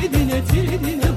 tirdine tirdine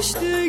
düştü